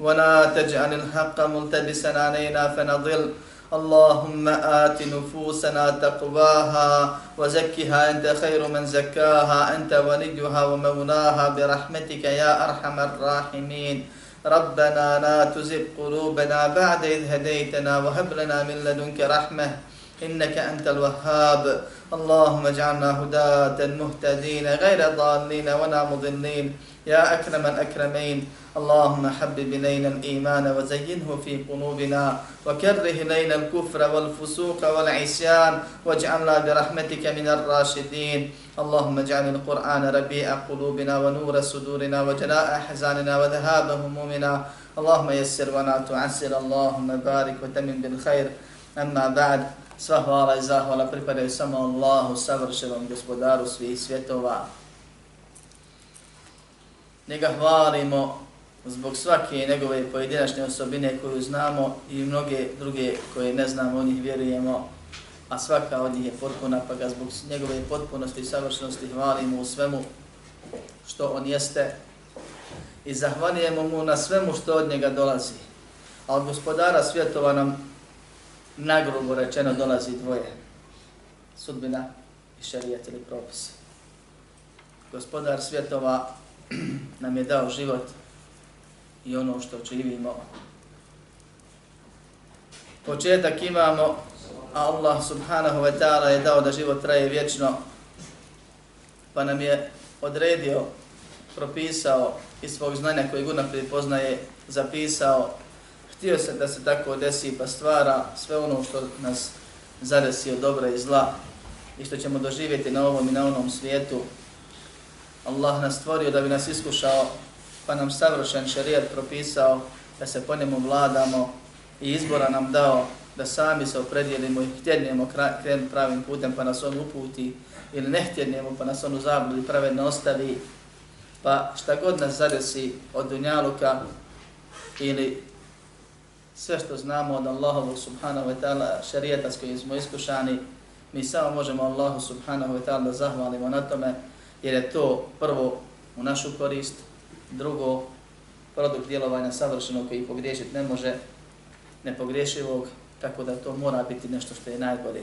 ولا تجعل الحق ملتبسا علينا فنضل. اللهم آت نفوسنا تقواها وزكها أنت خير من زكاها. أنت وليها ومولاها برحمتك يا أرحم الراحمين. ربنا لا تزغ قلوبنا بعد إذ هديتنا وهب لنا من لدنك رحمة إنك أنت الوهاب. اللهم اجعلنا هداة مهتدين غير ضالين ولا مضلين. يا أكرم الأكرمين. اللهم حبب إلينا الإيمان وزينه في قلوبنا وكره إلينا الكفر والفسوق والعصيان واجعلنا برحمتك من الراشدين اللهم اجعل القرآن ربيع قلوبنا ونور صدورنا وجلاء أحزاننا وذهاب همومنا اللهم يسر ولا تعسر اللهم بارك وتمن بالخير أما بعد Sva hvala i zahvala pripadaju samo Allahu, savršenom gospodaru svih svjetova. Njega hvalimo zbog svake njegove pojedinačne osobine koju znamo i mnoge druge koje ne znamo, onih vjerujemo, a svaka od njih je potpuna, pa ga zbog njegove potpunosti i savršenosti hvalimo u svemu što on jeste i zahvalijemo mu na svemu što od njega dolazi. A od gospodara svjetova nam nagrubo rečeno dolazi dvoje. Sudbina i šarijet ili propis. Gospodar svjetova nam je dao život i ono što živimo. Početak imamo, a Allah subhanahu wa ta'ala je dao da život traje vječno, pa nam je odredio, propisao iz svog znanja koji guna poznaje, zapisao, htio se da se tako desi pa stvara sve ono što nas zadesi od dobra i zla i što ćemo doživjeti na ovom i na onom svijetu. Allah nas stvorio da bi nas iskušao pa nam savršen šarijat propisao da se po njemu vladamo i izbora nam dao da sami se opredijelimo i htjednemo kren pravim putem pa nas on uputi ili ne htjednemo pa nas on u zabludi pravedno ostavi. Pa šta god nas zadesi od dunjaluka ili sve što znamo od Allahovu subhanahu wa ta'ala šarijeta s kojim smo iskušani, mi samo možemo Allahu subhanahu wa ta'ala da zahvalimo na tome, jer je to prvo u našu korist, drugo produkt djelovanja savršenog koji pogriješiti ne može, nepogriješivog, tako da to mora biti nešto što je najbolje.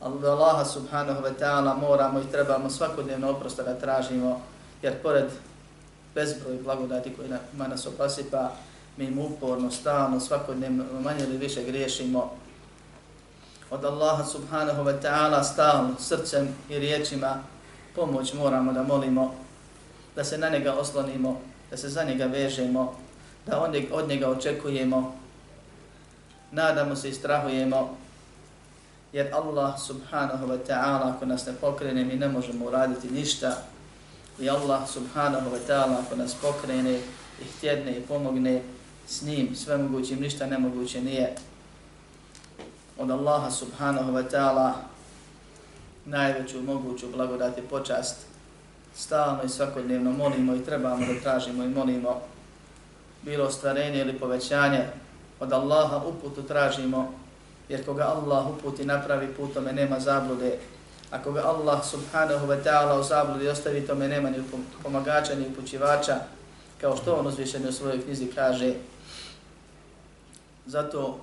Ali da Allaha subhanahu wa ta'ala moramo i trebamo svakodnevno oprosta da tražimo, jer pored bezbroj blagodati koji na, nas opasipa, mi im uporno, stalno, svakodnevno, manje ili više griješimo. Od Allaha subhanahu wa ta'ala stalno, srcem i riječima pomoć moramo da molimo, da se na njega oslonimo, da se za njega vežemo, da od njega očekujemo, nadamo se i strahujemo, jer Allah subhanahu wa ta'ala ako nas ne pokrene mi ne možemo uraditi ništa i Allah subhanahu wa ta'ala ako nas pokrene i htjedne i pomogne s njim sve mogućim, ništa nemoguće nije. Od Allaha subhanahu wa ta'ala najveću moguću blagodati počast. Stalno i svakodnevno molimo i trebamo da tražimo i molimo bilo ostvarenje ili povećanje. Od Allaha uputu tražimo jer koga Allah uputi napravi putome nema zablude. a koga Allah subhanahu wa ta'ala u zabludi ostavi tome nema ni pomagača ni upućivača kao što on uzvišeni u svojoj knjizi kaže Zato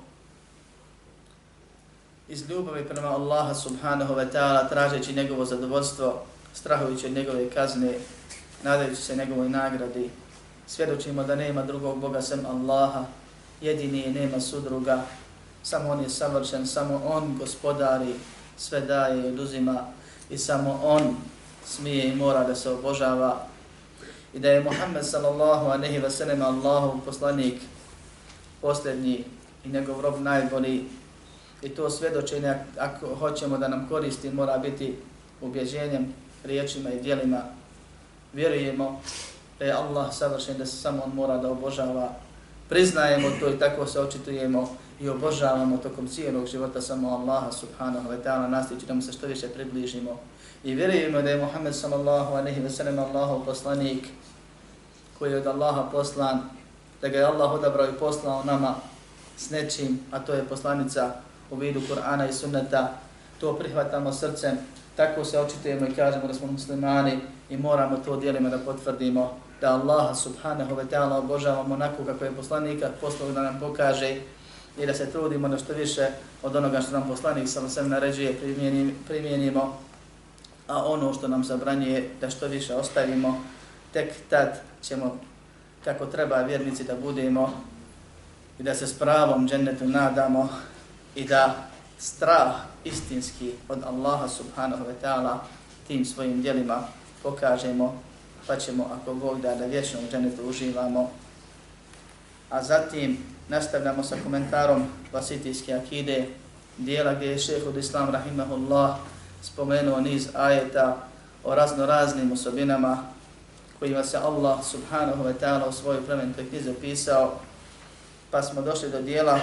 iz ljubavi prema Allaha subhanahu wa ta'ala tražeći njegovo zadovoljstvo, strahujući od njegove kazne, nadajući se njegovoj nagradi, svjedočimo da nema drugog Boga sem Allaha, jedini je, nema sudruga, samo On je savršen, samo On gospodari, sve daje i oduzima i samo On smije i mora da se obožava. I da je Muhammed sallallahu a nehi sellem Allahu poslanik posljednji i njegov rob najbolji. I to svjedočenje, ako hoćemo da nam koristi, mora biti ubježenjem riječima i dijelima. Vjerujemo da je Allah savršen, da se samo on mora da obožava priznajemo to i tako se očitujemo i obožavamo tokom cijelog života samo Allaha subhanahu wa ta'ala nastići da mu se što više približimo. I vjerujemo da je Muhammed sallallahu alaihi wa sallam Allahov poslanik koji je od Allaha poslan, da ga je Allah odabrao i poslao nama s nečim, a to je poslanica u vidu Kur'ana i sunneta, to prihvatamo srcem, tako se očitujemo i kažemo da smo muslimani i moramo to dijelima da potvrdimo da Allaha subhanahu wa ta'ala obožavamo onako kako je poslanika poslao da nam pokaže i da se trudimo da što više od onoga što nam poslanik sam sam naređuje primjenimo, a ono što nam zabranjuje da što više ostavimo, tek tad ćemo kako treba vjernici da budemo i da se s pravom džennetu nadamo i da strah istinski od Allaha subhanahu wa ta'ala tim svojim dijelima pokažemo, pa ćemo, ako Bog da, da vječno u dženetu uživamo. A zatim nastavljamo sa komentarom Vasitijske akide, dijela gdje je šehhud Islam rahimahullah spomenuo niz ajeta o razno raznim osobinama kojima se Allah subhanahu wa ta'ala u svojoj plemenitoj knjizi opisao, pa smo došli do dijela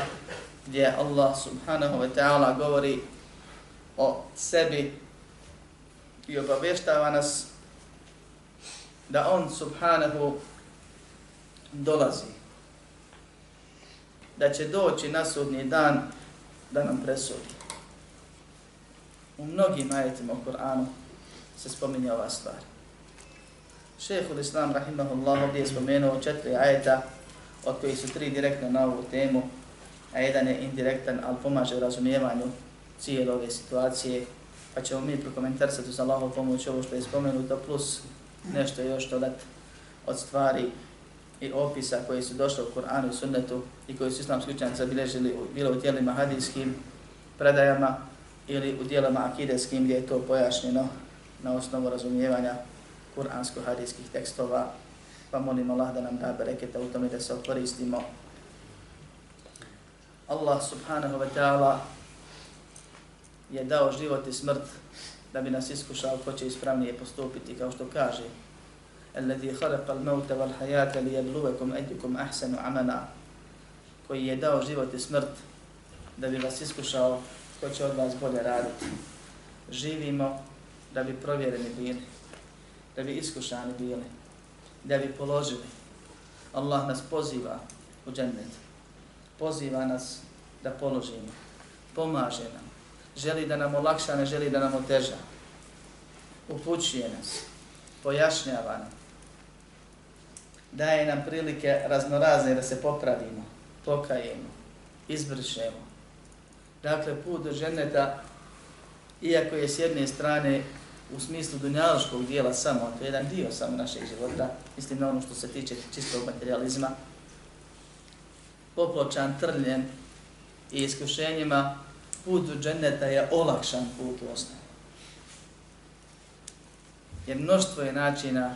gdje Allah subhanahu wa ta'ala govori o sebi i obavještava nas da on subhanahu dolazi. Da će doći na sudnji dan da nam presudi. U mnogim ajetima u Koranu se spominje ova stvar. Šehu l-Islam rahimahullah ovdje je spomenuo četiri ajeta od kojih su tri direktno na ovu temu, a jedan je indirektan, ali pomaže u razumijevanju cijele ove situacije, pa ćemo mi prokomentarsati uz Allahov pomoć ovo što je spomenuto, plus nešto još dodati od stvari i opisa koji su došli u Kur'anu i Sunnetu i koji su islamski učenjaci zabilježili bilo u tijelima hadijskim predajama ili u dijelama akideskim gdje je to pojašnjeno na osnovu razumijevanja kuransko-hadijskih tekstova, pa molim Allah da nam da bereketa u tome da se okoristimo. Allah subhanahu wa ta'ala je dao život i smrt da bi nas iskušao ko će ispravnije postupiti, kao što kaže الذي خلق الموت والحياة ليبلوكم أيكم أحسن عملا koji je dao život i smrt da bi vas iskušao ko će od vas bolje raditi. Živimo da bi provjereni bili, da bi iskušani bili, da bi položili. Allah nas poziva u džennet. Poziva nas da položimo. Pomaže nam. Želi da nam olakša, ne želi da nam oteža. Upućuje nas. Pojašnjava nam daje nam prilike raznorazne da se popravimo, pokajemo, izbršemo. Dakle, put do ženeta, iako je s jedne strane u smislu dunjaloškog dijela samo, to je jedan dio samo našeg života, mislim na ono što se tiče čistog materializma, popločan, trljen i iskušenjima, put do dženeta je olakšan put u osnovu. Jer mnoštvo je načina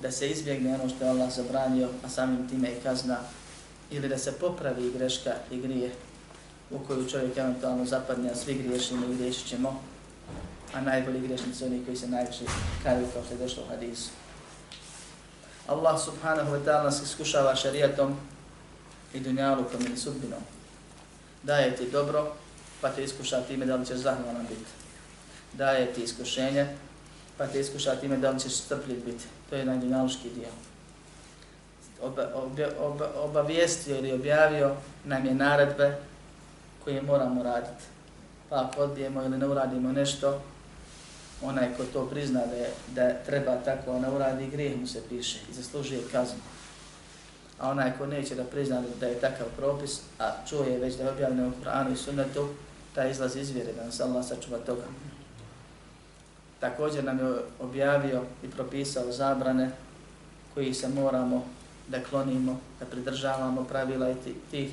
da se izbjegne ono što je Allah zabranio, a samim time i kazna, ili da se popravi greška i grije u koju čovjek eventualno zapadne, a svi griješimo i griješit ćemo, a najbolji griješnici oni koji se najviše kaju kao što je došlo u hadisu. Allah subhanahu wa ta'ala nas iskušava šarijatom i dunjalukom ili sudbinom. Daje ti dobro, pa te iskuša time da li ćeš zahvalan biti. Daje ti iskušenje, pa te iskuša time da li ćeš strpljiv biti. To je jedan dunjaluški dio. Oba, oba, oba, obavijestio ili objavio nam je naredbe koje moramo raditi. Pa ako odbijemo ili ne uradimo nešto, onaj ko to prizna da, je, da treba tako ne uradi, grijeh mu se piše i zaslužuje kaznu. A onaj ko neće da prizna da je takav propis, a čuje već da je objavljeno u Kur'anu i Sunnetu, taj izlaz izvjere da nas Allah sačuva toga. Također nam je objavio i propisao zabrane koji se moramo da klonimo, da pridržavamo pravila i tih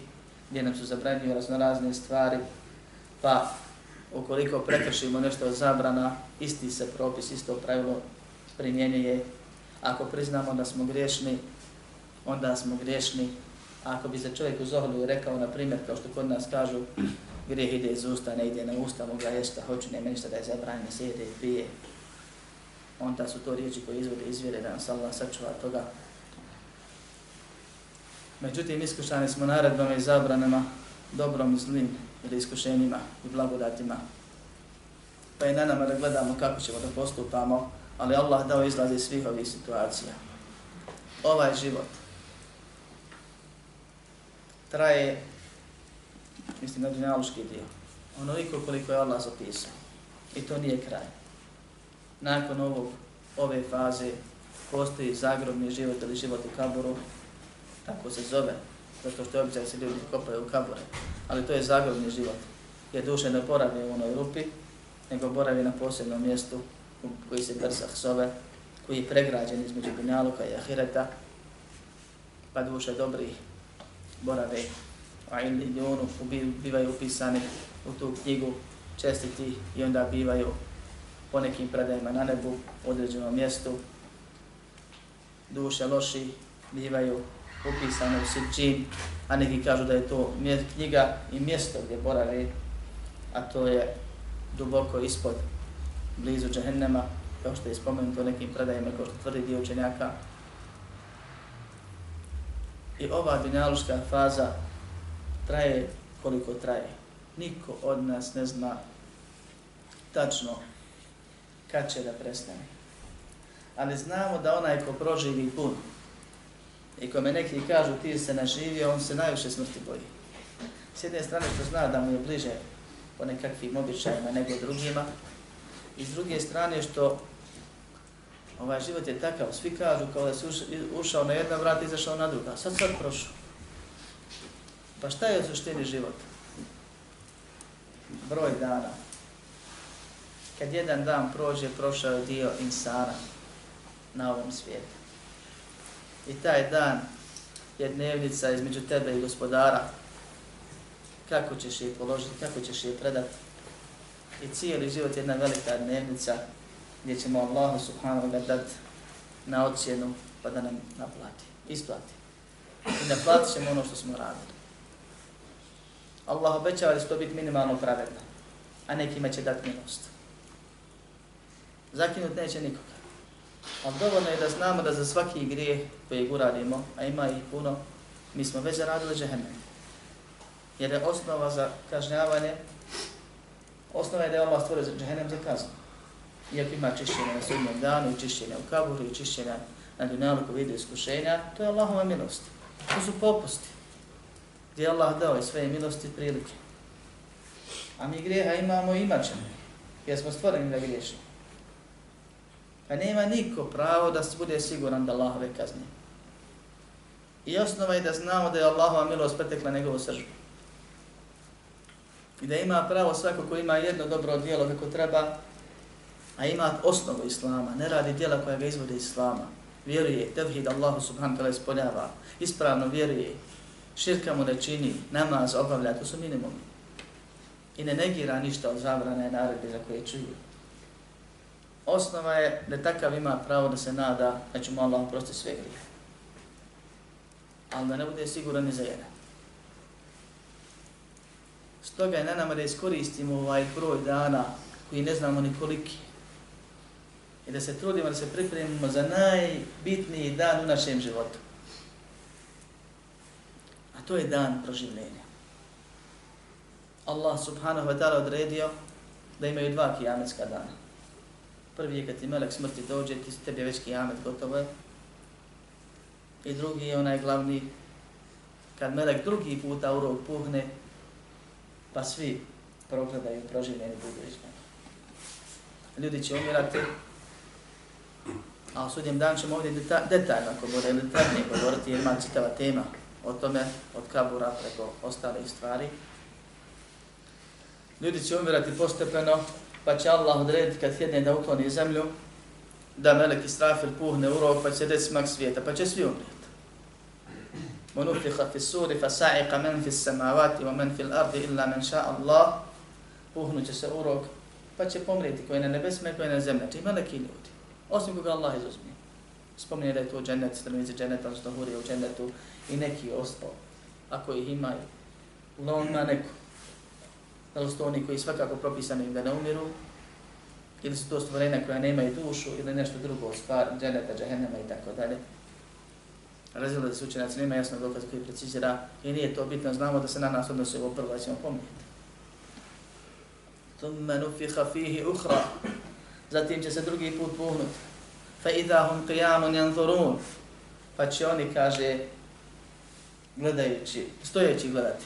gdje nam su zabranjuje raznorazne stvari, pa ukoliko prekršimo nešto od zabrana, isti se propis, isto pravilo primjenjuje. Ako priznamo da smo griješni, onda smo grešni. A ako bi se čovjek u zohlu rekao, na primjer, kao što kod nas kažu, grijeh ide iz usta, ne ide na usta, mogu ga jesta, hoću, nema ništa da je zabranjeno, sjede i pije. Onda su to riječi koje izvode izvjere da nas Allah sačuva toga. Međutim, iskušani smo naredbama i zabranama, dobrom i zlim, ili iskušenjima i blagodatima. Pa je na nama da gledamo kako ćemo da postupamo, ali Allah dao izlazi svih ovih situacija. Ovaj život traje, mislim, na dunjaluški dio, onoliko koliko je Allah zapisao. I to nije kraj. Nakon ovog, ove faze postoji zagrobni život ili život u kaburu, tako se zove, zato što je običaj se ljudi kopaju u kabure, ali to je zagrobni život, jer duše ne boravi u onoj rupi, nego boravi na posebnom mjestu koji se Bersah zove, koji je pregrađen između Dunjaluka i Ahireta, pa duše dobri borave a ili ljonu bivaju upisani u tu knjigu čestiti i onda bivaju po nekim predajima na nebu u određenom mjestu. Duše loši bivaju upisane u Sidžin, a neki kažu da je to knjiga i mjesto gdje borave, a to je duboko ispod, blizu Džehennema, kao što je spomenuto nekim predajima, kao što tvrdi dio učenjaka. I ova dunjaluška faza traje koliko traje. Niko od nas ne zna tačno kad će da prestane. Ali znamo da onaj ko proživi pun i kome neki kažu ti se naživio, on se najviše smrti boji. S jedne strane što zna da mu je bliže po nekakvim običajima nego drugima, i s druge strane što ovaj život je takav, svi kažu kao da si ušao na jedna vrata i izašao na druga, sad sad prošao. Pa šta je u suštini život? Broj dana. Kad jedan dan prođe, prošao je dio insana na ovom svijetu. I taj dan je dnevnica između tebe i gospodara. Kako ćeš je položiti, kako ćeš je predati. I cijeli život je jedna velika dnevnica gdje ćemo Allahu subhanahu wa dati na ocjenu pa da nam naplati, isplati. I naplatit ćemo ono što smo radili. Allah obećava da će to biti minimalno pravedno, a nekima će dati milost. Zakinut neće nikoga. Ali dovoljno je da znamo da za svaki grijeh koji uradimo, a ima ih puno, mi smo već zaradili džehennem. Jer je osnova za kažnjavanje, osnova je da je Allah stvorio džehennem za kaznu. Iako ima čišćenje na sudnjem danu, i čišćenje u kaburu, i čišćenje na dunjalu ko vidi iskušenja, to je Allahova milost. To su popusti gdje Allah dao i svoje milosti prilike. A mi greha imamo i imat ćemo, jer smo stvoreni da griješimo. Pa nema niko pravo da se bude siguran da Allahove kazne. I osnova je da znamo da je Allahova milost pretekla njegovu sržbu. I da ima pravo svako ko ima jedno dobro dijelo kako treba, a ima osnovu Islama, ne radi dijela koja ga izvode Islama, vjeruje, tevhid Allahu subhanahu wa ta'ala ispoljava, ispravno vjeruje, širka mu ne čini, namaz obavlja, to su minimumi. I ne negira ništa od zabrane naredbe za koje čuju. Osnova je da takav ima pravo da se nada da će mu Allah prosti sve grije. Ali da ne bude siguran ni za jedan. Stoga je na nama da iskoristimo ovaj broj dana koji ne znamo ni koliki. I da se trudimo da se pripremimo za najbitniji dan u našem životu A to je dan proživljenja. Allah subhanahu wa ta'ala odredio da imaju dva kijametska dana. Prvi je kad ti melek smrti dođe, ti tebi je već kijamet gotovo je. I drugi je onaj glavni, kad melek drugi puta u rog puhne, pa svi progledaju proživljeni budu iz Ljudi će umirati, a u sudnjem dan ćemo ovdje detaljno, ako bude ili trebnije govoriti, jer ima čitava tema o tome od kabura preko ostalih stvari. Ljudi će umirati postepeno, pa će Allah odrediti kad sjedne da ukloni zemlju, da melek Israfil puhne u rok, pa će deti smak svijeta, pa će svi umrijeti. Monufiha fi suri, fa sa'iqa men fi samavati, wa men fil ardi, illa men ša Allah, puhnu će se u rok, pa će pomrijeti koji na nebesme, koji na zemlje, či znači, meleki ljudi, osim koga Allah izuzme. Spomni da je to džennet, stranici dženneta, što hurije u džennetu, i neki ostao, ako ih imaju. Uglavnom ima neko. Da li su to oni koji svakako propisani da ne umiru, ili su to stvorenja koja nemaju dušu, ili nešto drugo, stvar, dženeta, džehennema i tako dalje. Razvijelo da se učenac nema jasno dokaz koji precizira i nije to bitno, znamo da se na nas odnosi ovo prvo, da ćemo pomijeti. Thumme nufiha fihi uhra, zatim će se drugi put puhnut. Fa idahum qiyamun yanzurun, pa će oni, kaže, gledajući, stojeći gledati.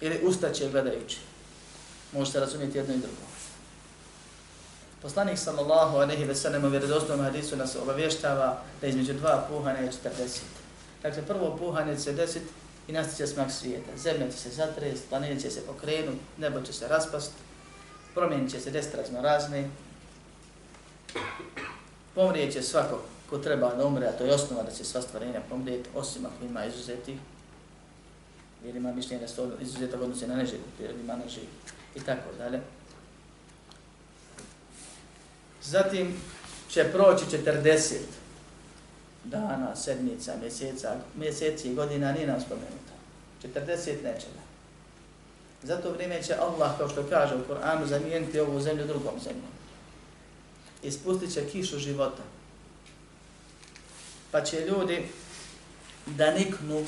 Ili ustaće gledajući. Možete razumjeti jedno i drugo. Poslanik sallallahu alejhi ve sellem u vjerodostojnom hadisu nas obavještava da između dva puhanja je 40. Dakle, prvo puhanje će se desiti i nastaće smak svijeta. Zemlja će se zatresti, planet će se pokrenuti, nebo će se raspasti, promijenit će se desiti razno razne, pomrijet će svako ko treba da umre, a to je osnova da će sva stvarenja pomrijeti, osim ako ima izuzeti, jer ima mišljenje da se izuzetak odnose na neživu, jer ima neživu i tako dalje. Zatim će proći 40 dana, sedmica, mjeseca, mjeseci i godina nije nam spomenuto. 40 nečega. Zato vrijeme će Allah, kao što kaže u Koranu, zamijeniti ovu zemlju drugom zemljom. Ispustit će kišu života. Pa će ljudi da niknu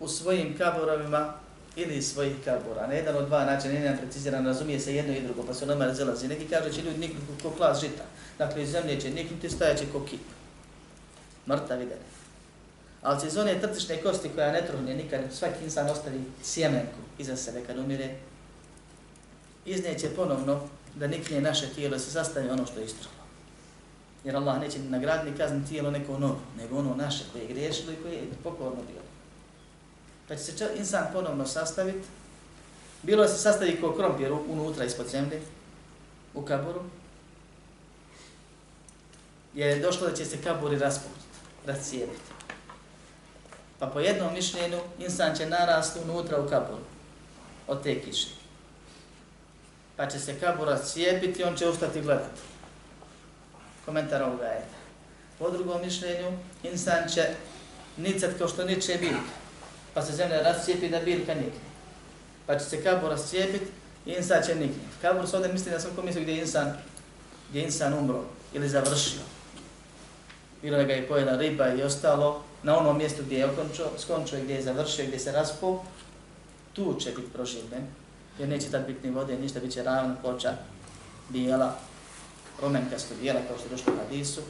u svojim kaborovima ili iz svojih kabura. Na jedan od dva načina, jedan preciziran, razumije se jedno i drugo, pa se nama razilazi. Neki kažu će ljudi niknuti ko klas žita. Dakle, iz zemlje će niknuti, stojaće ko kip. Mrtav ide. Ali će iz one trtične kosti koja ne truhne nikad, svaki insan ostavi sjemenku iza sebe kad umire, izneće ponovno da nikne naše tijelo se sastavi ono što je istruhlo. Jer Allah neće nagradni kazni tijelo neko novo, nego ono naše koje je griješilo i koje je pokorno bilo pa će se insan ponovno sastaviti, bilo se sastavi kao krompir unutra ispod zemlje, u kaburu, je došlo da će se kaburi rasputiti, rascijeliti. Pa po jednom mišljenju, insan će narasti unutra u kaburu, od te kiše. Pa će se kabur cijepiti, on će ustati gledati. Komentar ovoga je. Po drugom mišljenju, insan će nicat kao što niče biljka pa se zemlja rascijepi da biljka nikne. Pa će se kabur rascijepiti i insan će nikne. Kabur se ovdje misli na svakom mjestu gdje je insan, gdje je insan umro ili završio. Bilo da ga je pojela riba i ostalo, na onom mjestu gdje je okončio, skončio gdje je završio, gdje se raspo, tu će biti proživljen, jer neće tad biti ni vode, ništa, bit će ravna ploča, bijela, rumenkasto bijela, kao što je došlo u hadisu.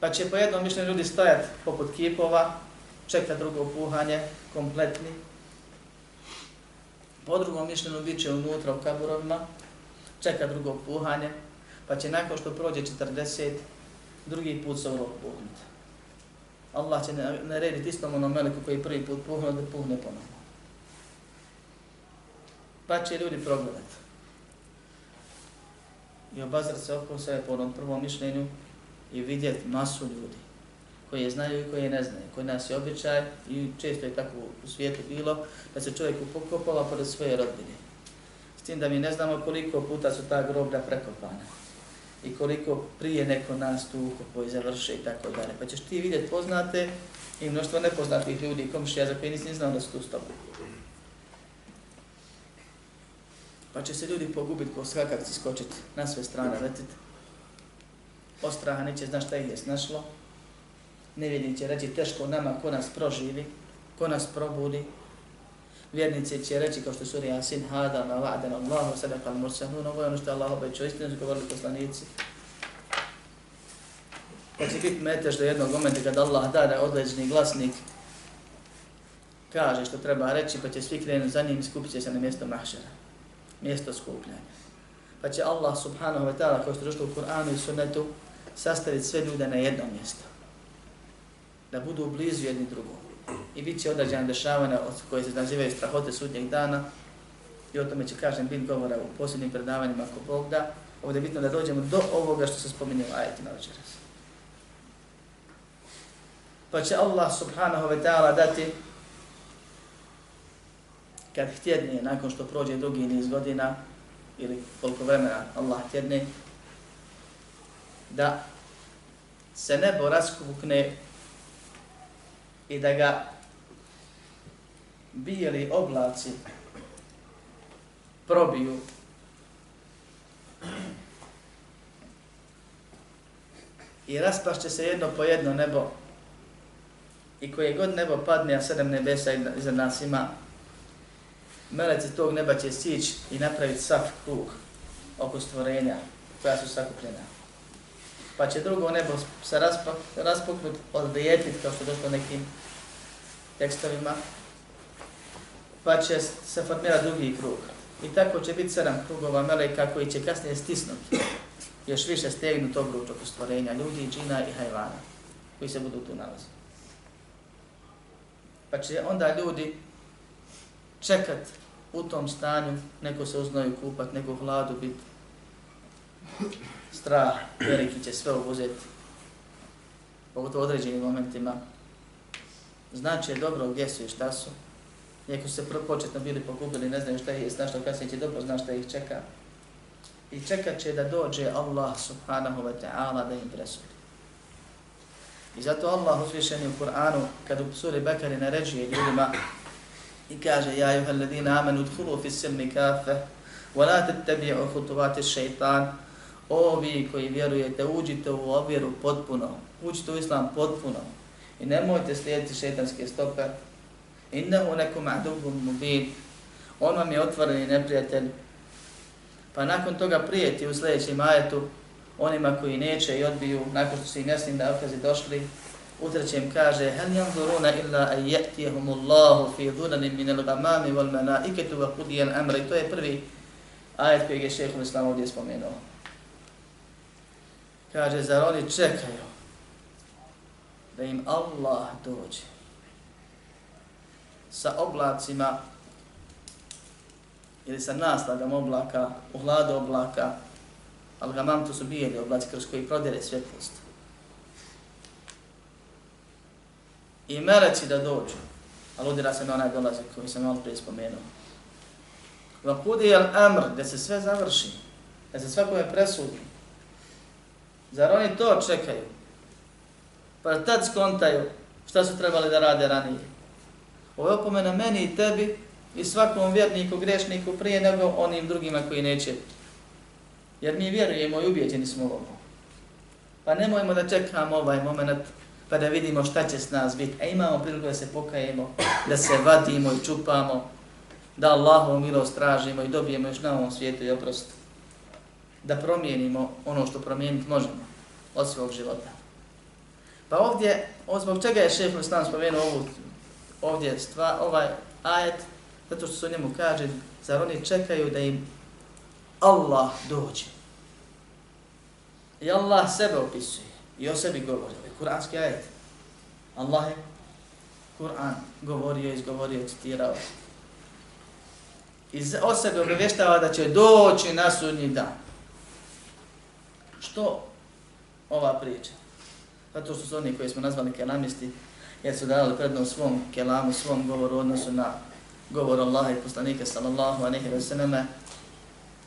Pa će po jednom mišljenju ljudi stajati poput kipova, čeka drugo puhanje, kompletni. Po drugom mišljenju bit će unutra u kaburovima, čeka drugo puhanje, pa će nakon što prođe 40, drugi put se ono urok puhnuti. Allah će narediti istom onom meliku koji prvi put puhnuo da puhne ponovno. Pa će ljudi progledati. I obazrat se oko sebe po onom prvom mišljenju i vidjeti masu ljudi koji je znaju i koje ne znaju. Kod nas je običaj i često je tako u svijetu bilo da se čovjek pokopala pored svoje rodbine. S tim da mi ne znamo koliko puta su ta groblja prekopana i koliko prije neko nas tu ukopo i završe i tako dalje. Pa ćeš ti vidjeti poznate i mnoštvo nepoznatih ljudi i komšija za koje nisi znao da su tu s tobom. Pa će se ljudi pogubiti ko skakavci skočiti na sve strane letiti. Ostraha neće znaš šta ih je snašlo, nevjernici će reći teško nama ko nas proživi, ko nas probudi. Vjernici će reći kao što su suri Asin, hada ma va'den Allahu sadaka al-mursanun, ovo je ono što Allah obećao, istinu su govorili poslanici. Pa će biti meteš do jednog momenta kad Allah da da odleđeni glasnik kaže što treba reći, pa će svi krenuti za njim i skupit će se na mjesto mahšera, mjesto skupljanja. Pa će Allah subhanahu wa ta'ala, kao što je došlo u Kur'anu i sunnetu, sastaviti sve ljude na jedno mjesto da budu blizu jedni drugom. I bit će određena dešavanja koje se nazivaju strahote sudnjeg dana i o tome će kažem biti govora u posljednjim predavanjima ako Bog da. Ovdje je bitno da dođemo do ovoga što se spominje u ajetima večeras. Pa će Allah subhanahu wa ta'ala dati kad htjedne, nakon što prođe drugi niz godina, ili koliko vremena Allah htjedne, da se nebo raskukne i da ga bijeli oblaci probiju. I raspašće se jedno po jedno nebo. I koje god nebo padne, a sedam nebesa iza nas ima, meleci tog neba će sići i napraviti sav krug oko stvorenja koja su sakupljena. Pa će drugo nebo se raspuknuti, odlijetiti kao što je došlo nekim tekstovima, pa će se formirati drugi krug. I tako će biti sedam krugova meleka koji će kasnije stisnuti još više stegnu tog oko stvorenja ljudi, džina i hajvana koji se budu tu nalaziti. Pa će onda ljudi čekat u tom stanju, neko se uznaju kupat, neko hladu biti. Strah veliki će sve obuzeti, Pogotovo u određenim momentima. Znači je dobro gdje su i šta su. Iako su se početno bili pogubili, ne znaju šta je, znaš što kasnije će dobro, znaš šta ih čeka. I čekat će da dođe Allah subhanahu wa ta'ala da im presudi. I zato Allah uzvišeni u Kur'anu, kad u suri Bekari naređuje ljudima i kaže Ja juha alladina amanu dhulu fi sirni kafe wa la tattabi'u hutuvati šeitan. O vi koji vjerujete, uđite u ovjeru potpuno, uđite u islam potpuno i nemojte slijediti šeitanske stope. Innehu nekum adubum mubin. On vam je otvoreni neprijatelj. Pa nakon toga prijeti u sljedećem ajetu onima koji neće i odbiju, nakon što su i nesnim da okazi došli, u trećem kaže Hel yanzuruna illa an ya'tiyahum Allahu fi dhulalin min al-ghamami wal malaikatu wa qudiya al-amr. To je prvi ajet koji je Šejh Islam ovdje spomenuo. Kaže zar oni čekaju da im Allah dođe sa oblacima ili sa naslagom oblaka, u hladu oblaka, al-gamam to su bijeli oblaci kroz koji prodere svjetlost. I meleci da dođu, Aludira se na onaj dolazi koji sam malo prije spomenuo. Va kudi jel amr, da se sve završi, da se svakome presudi. Zar oni to čekaju? Pa tad skontaju šta su trebali da rade ranije. Ovo je opomena meni i tebi i svakom vjerniku, grešniku prije nego onim drugima koji neće. Jer mi vjerujemo i ubijeđeni smo ovo. Pa nemojmo da čekamo ovaj moment pa da vidimo šta će s nas biti. A imamo priliku da se pokajemo, da se vadimo i čupamo, da Allahu milost tražimo i dobijemo još na ovom svijetu i oprost. Da promijenimo ono što promijeniti možemo od svog života. Pa ovdje, zbog čega je šef Islam spomenuo ovu, ovdje stva, ovaj ajet, zato što se o njemu kaže, zar oni čekaju da im Allah dođe. I Allah sebe opisuje i o sebi govori. Kur'anski ajet. Allah je Kur'an govorio, izgovorio, citirao. I o sebi obavještava da će doći na sudnji dan. Što ova priča? Pa Zato što su oni koji smo nazvali kelamisti, jer su dali predno svom kelamu, svom govoru odnosu na govor Allaha i poslanika sallallahu alaihi ve sallam,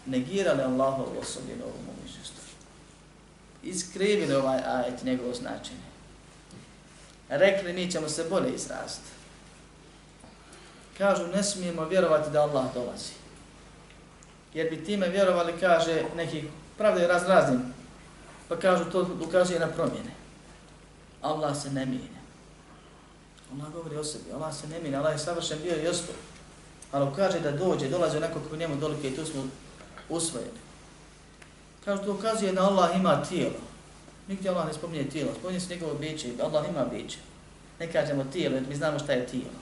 negirali Allahovu osobinu ovom umišljestu. Iskrivili ovaj ajet njegovo značenje. Rekli mi ćemo se bolje izraziti. Kažu ne smijemo vjerovati da Allah dolazi. Jer bi time vjerovali, kaže, neki pravdaju raz raznim, pa kažu to ukazuje na promjene. Allah se ne mijenja. Allah govori o sebi, Allah se ne mijenja, Allah je savršen bio i ostao. Ali kaže da dođe, dolazi onako kako njemu dolike i tu smo usvojeni. Kaže, to ukazuje da Allah ima tijelo. Nigdje Allah ne spominje tijelo, spominje se njegovo biće, Allah ima biće. Ne kažemo tijelo, jer mi znamo šta je tijelo.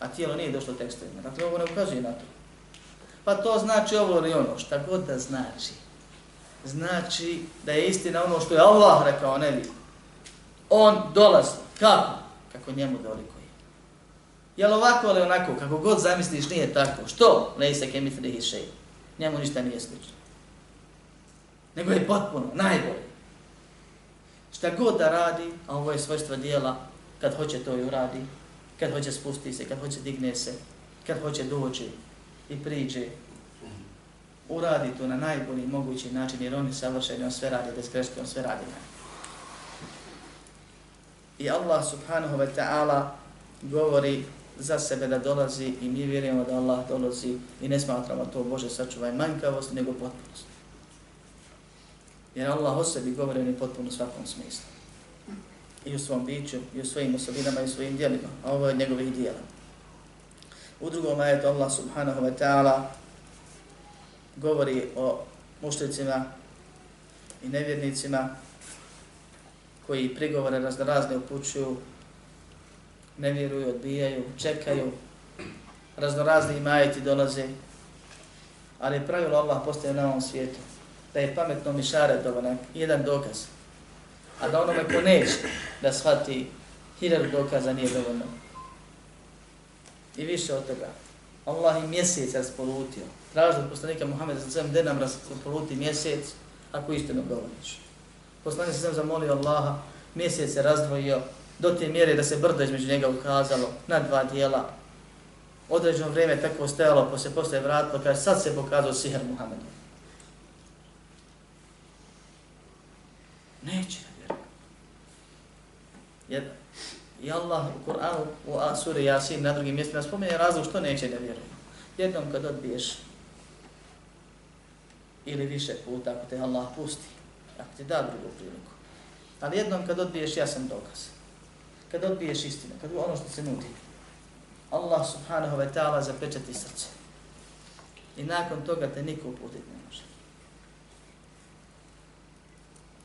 A tijelo nije došlo tekstovima, dakle ovo ne ukazuje na to. Pa to znači ovo ili ono, šta god da znači. Znači da je istina ono što je Allah rekao, ne vi. On dolazi. Kako? Kako njemu dolikuje. Jel ovako ili onako, kako god zamisliš, nije tako. Što? Ne se kemitri i. Njemu ništa nije slično. Nego je potpuno, najbolje. Šta god da radi, a ovo je svojstvo dijela, kad hoće to i uradi, kad hoće spusti se, kad hoće digne se, kad hoće doći i priđe, uradi to na najbolji mogući način, jer on je savršen, on sve radi bez greške, on sve radi na. I Allah subhanahu wa ta'ala govori za sebe da dolazi i mi vjerujemo da Allah dolazi i ne smatramo to Bože sačuvaj manjkavost, nego potpunost. Jer Allah o sebi govori u potpuno svakom smislu. I u svom biću, i u svojim osobinama, i u svojim dijelima. A ovo je od njegovih dijela. U drugom ajetu Allah subhanahu wa ta'ala govori o mušlicima i nevjernicima koji prigovore raznorazne upućuju, ne vjeruju, odbijaju, čekaju, raznorazni imajeti dolaze, ali pravilo Allah postaje na ovom svijetu, da je pametno mišare dovoljno, jedan dokaz, a da onome ko neće da shvati hiljadu dokaza nije dovoljno. I više od toga, Allah i mjesec raspolutio, traži od poslanika Muhammeda sa svem, gdje nam raspoluti mjesec, ako istinu govoriš. Poslanik sa svem zamolio Allaha, mjesec se razdvojio do te mjere da se brdo između njega ukazalo na dva dijela. Određeno vrijeme tako stajalo, pa se posle vratilo, kaže sad se pokazao sihr Muhammedu. Neće da vjeruje. Jer i Allah u Kur'anu, u Asuri Yasin, na drugim mjestima spominje razlog što neće da vjeruje. Jednom kad odbiješ ili više puta, ako te Allah pusti, ako ti da drugu priliku. Ali jednom kad odbiješ jasan dokaz, kad odbiješ istinu, kad ono što se nudi, Allah subhanahu wa ta'ala zapečati srce. I nakon toga te niko uputiti ne može.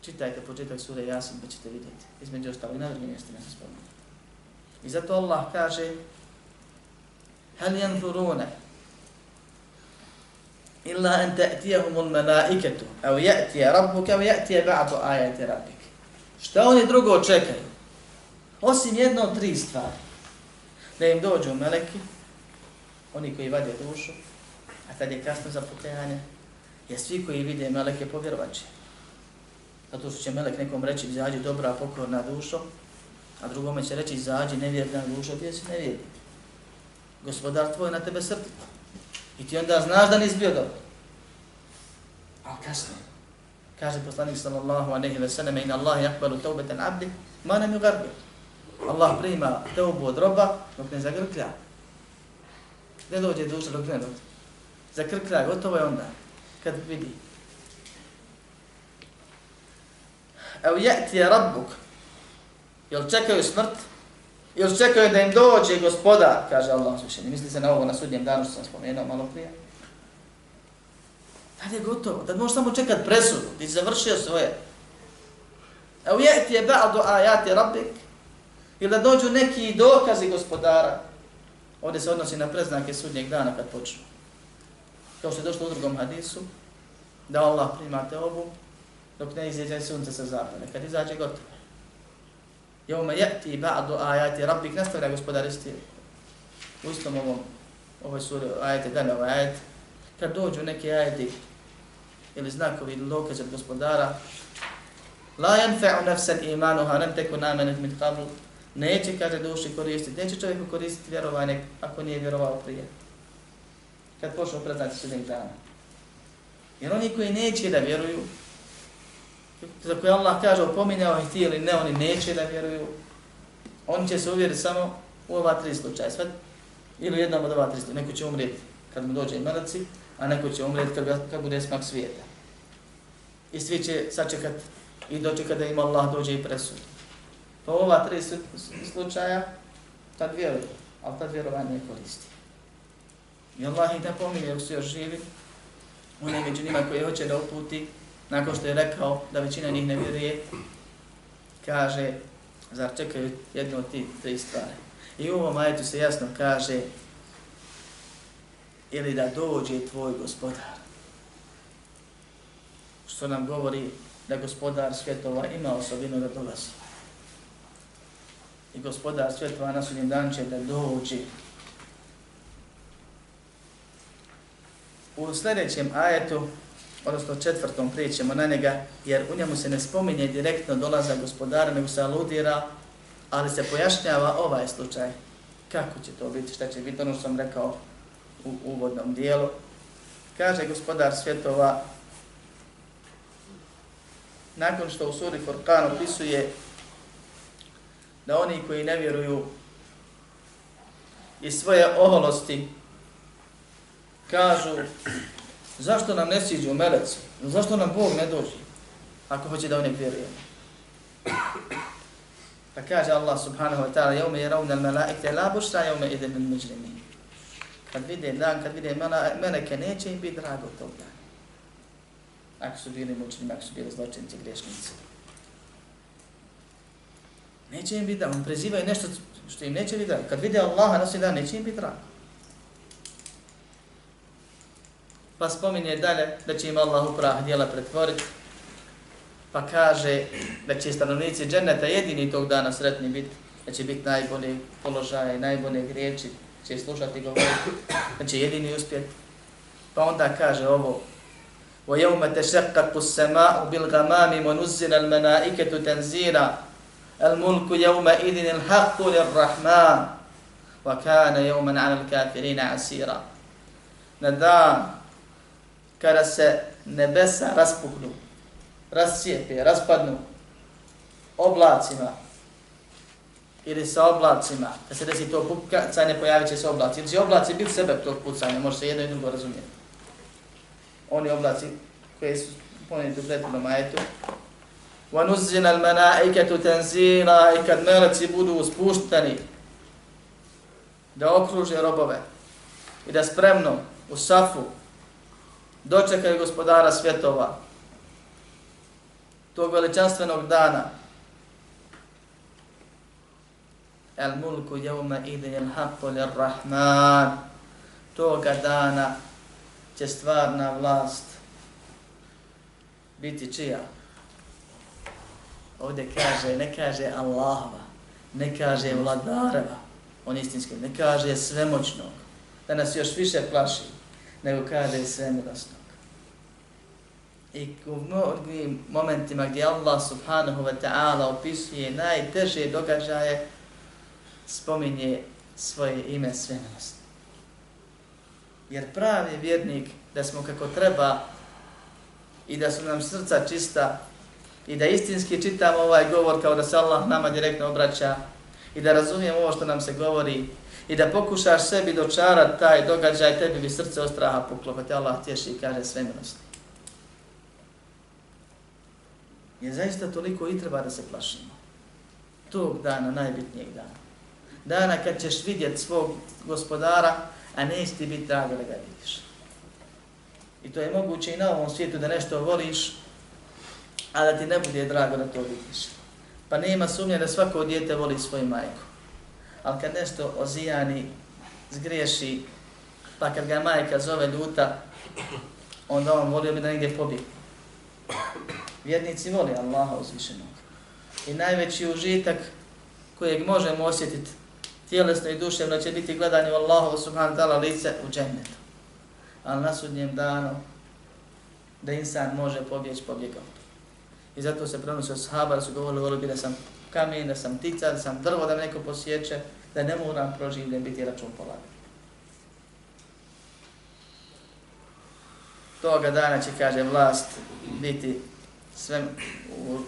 Čitajte početak sure Jasin pa ćete vidjeti. Između ostalog, na drugim mjestima se spomenu. I zato Allah kaže Hal yanzuruna illa an ta'tiyahum al-mala'ikatu aw ya'ti rabbuka aw ya'ti ba'du ayati rabbik. Šta oni drugo čekaju? Osim jedno od tri stvari. Da im dođu meleki, oni koji vade dušu, a tad je kasno za pokajanje, jer svi koji vide meleke povjerovaće. Zato što će melek nekom reći, izađi dobra, pokorna dušo, a drugome će reći, izađi nevjerna dušo, ti si nevjerni. Gospodar tvoj na tebe srti. I ti onda znaš da nisi bio dobro. Ali kasno. Kaže poslanik sallallahu alejhi ve sellem inna Allah yaqbalu tawbatan 'abdi ma lam yughargir. Allah prima teubu od roba dok ne zagrklja. Ne dođe duša dok ne dođe. Zakrklja, gotovo je onda, kad vidi. Evo jeti je rabbuk. Jel čekaju smrt? Jel čekaju da im dođe gospoda, kaže Allah uzvišeni. Misli se na ovo na sudnjem danu što sam spomenuo malo prije. Tad je gotovo, tad možeš samo čekat presudu, ti si završio svoje. Evo jeti je ba'du ajati rabbik. Ili da dođu neki dokazi gospodara. Ovdje se odnosi na preznake sudnjeg dana kad počnu. Kao što je došlo u drugom hadisu, da Allah prima te obu, dok ne izađe sunce sa zapada. Kad izađe gotovo. Jevme jeti ba'du ajati rabbik, nastavlja gospodaristi u istom ovom, ovoj suri, ajete, dane ovaj ajet, kad dođu neki ajeti ili znakovi ili dokaze od gospodara, la yanfa'u nafsan imanuha lam takun amanat min qabl neće kaže duši koristiti neće čovjeku koristiti vjerovanje ako nije vjerovao prije kad počne upraznati sudnjeg dana jer oni koji neće da vjeruju za koje Allah kaže opominjao ih ti ili ne oni neće da vjeruju. Oni će se uvjeriti samo u ova tri slučaja. Sve ili jednom od ova tri slučaja. Neko će umrijeti kad mu dođe meleci a neko će umrijeti kad, kad bude smak svijeta. I svi će sačekat i dočekat da im Allah dođe i presudi. Pa ova tri slučaja, tad vjeruju, ali tad vjerovanje ne koristi. I Allah ih ne pominje, su još živi, oni među njima koji hoće da uputi, nakon što je rekao da većina njih ne vjeruje, kaže, zar čekaju jednu od tih tri stvari. I u ovom ajetu se jasno kaže, ili da dođe tvoj gospodar. Što nam govori da gospodar svjetova ima osobinu da dolazi. I gospodar svjetova na sudnjem dan će da dođe. U sljedećem ajetu, odnosno četvrtom prijećemo na njega, jer u njemu se ne spominje direktno dolaza gospodara, nego se aludira, ali se pojašnjava ovaj slučaj. Kako će to biti, šta će biti, ono što sam rekao u uvodnom dijelu. Kaže gospodar svjetova, nakon što u suri Furqan opisuje da oni koji ne vjeruju i svoje oholosti kažu zašto nam ne siđu meleci, zašto nam Bog ne dođe. ako hoće da u njeg vjeruje. Pa kaže Allah subhanahu wa ta'ala, jevme je ravna al-malaikte, la bušra jevme ide min muđrimi. Kad vide dan, kad vide meleke, neće im biti drago tog dana. Ako su bili mučni, ako su bili zločinci, grešnici. Neće im biti drago. On prezivaju nešto što im neće biti drago. Kad vide Allaha na dan, neće im biti drago. Pa spominje dalje da će im Allah uprah dijela pretvoriti. Pa kaže da će stanovnici dženeta jedini tog dana sretni biti. Da će biti najbolji položaj, najbolje riječi, će slušati govoriti, da će jedini uspjeti. Pa onda kaže ovo, وَيَوْمَ تَشَقَّقُ السَّمَاءُ بِالْغَمَامِ وَنُزِّلَ الْمَنَائِكَةُ تَنْزِيرًا الْمُلْكُ يَوْمَ إِذِنِ الْحَقُّ لِلرَّحْمَانِ وَكَانَ يَوْمًا عَلَى الْكَافِرِينَ عَسِيرًا Na dan kada se nebesa raspuknu, rascijepe, raspadnu oblacima ili sa oblacima, da se desi to pucanje, pojavit će se oblaci. Ili će oblaci biti sebe tog pucanja, može se jedno i drugo razumjeti. Oni oblaci koji su ponijeti u prethodnom ajetu. وَنُزِّنَ الْمَنَائِكَةُ تَنْزِينَا I kad meleci budu spušteni da okruže robove i da spremno u safu dočekaju gospodara svjetova tog veličanstvenog dana. El mulku jevme ide il haqqo lir rahman. Toga dana će stvarna vlast biti čija? Ovdje kaže, ne kaže Allahova, ne kaže vladareva, on istinski, ne kaže svemoćnog, da nas još više plaši, nego kaže svemirosnog. I u mnogim momentima gdje Allah subhanahu wa ta'ala opisuje najteže događaje, spominje svoje ime svemilosti. Jer pravi vjernik da smo kako treba i da su nam srca čista i da istinski čitamo ovaj govor kao da se Allah nama direktno obraća i da razumijemo ovo što nam se govori i da pokušaš sebi dočarati taj događaj, tebi bi srce od straha puklo, pa te Allah tješi i kaže svemilosti. je zaista toliko i treba da se plašimo. Tog dana, najbitnijeg dana. Dana kad ćeš vidjeti svog gospodara, a ne ti biti drago da ga vidiš. I to je moguće i na ovom svijetu da nešto voliš, a da ti ne bude drago da to vidiš. Pa nema sumnje da svako dijete voli svoju majku. Ali kad nešto ozijani, zgriješi, pa kad ga majka zove ljuta, onda on volio bi da negdje pobije. Vjernici voli Allaha uzvišenog. I najveći užitak kojeg možemo osjetiti tjelesno i duševno će biti gledanje u Allahu subhanahu ta'ala lice u džennetu. Ali na sudnjem danu da insan može pobjeći pobjegao. I zato se prenosi od sahaba da su govorili, volio bi da sam kamen, da sam tica, da sam drvo, da me neko posjeće, da ne moram proživljen biti račun polagan. Toga dana će, kaže, vlast biti sve u,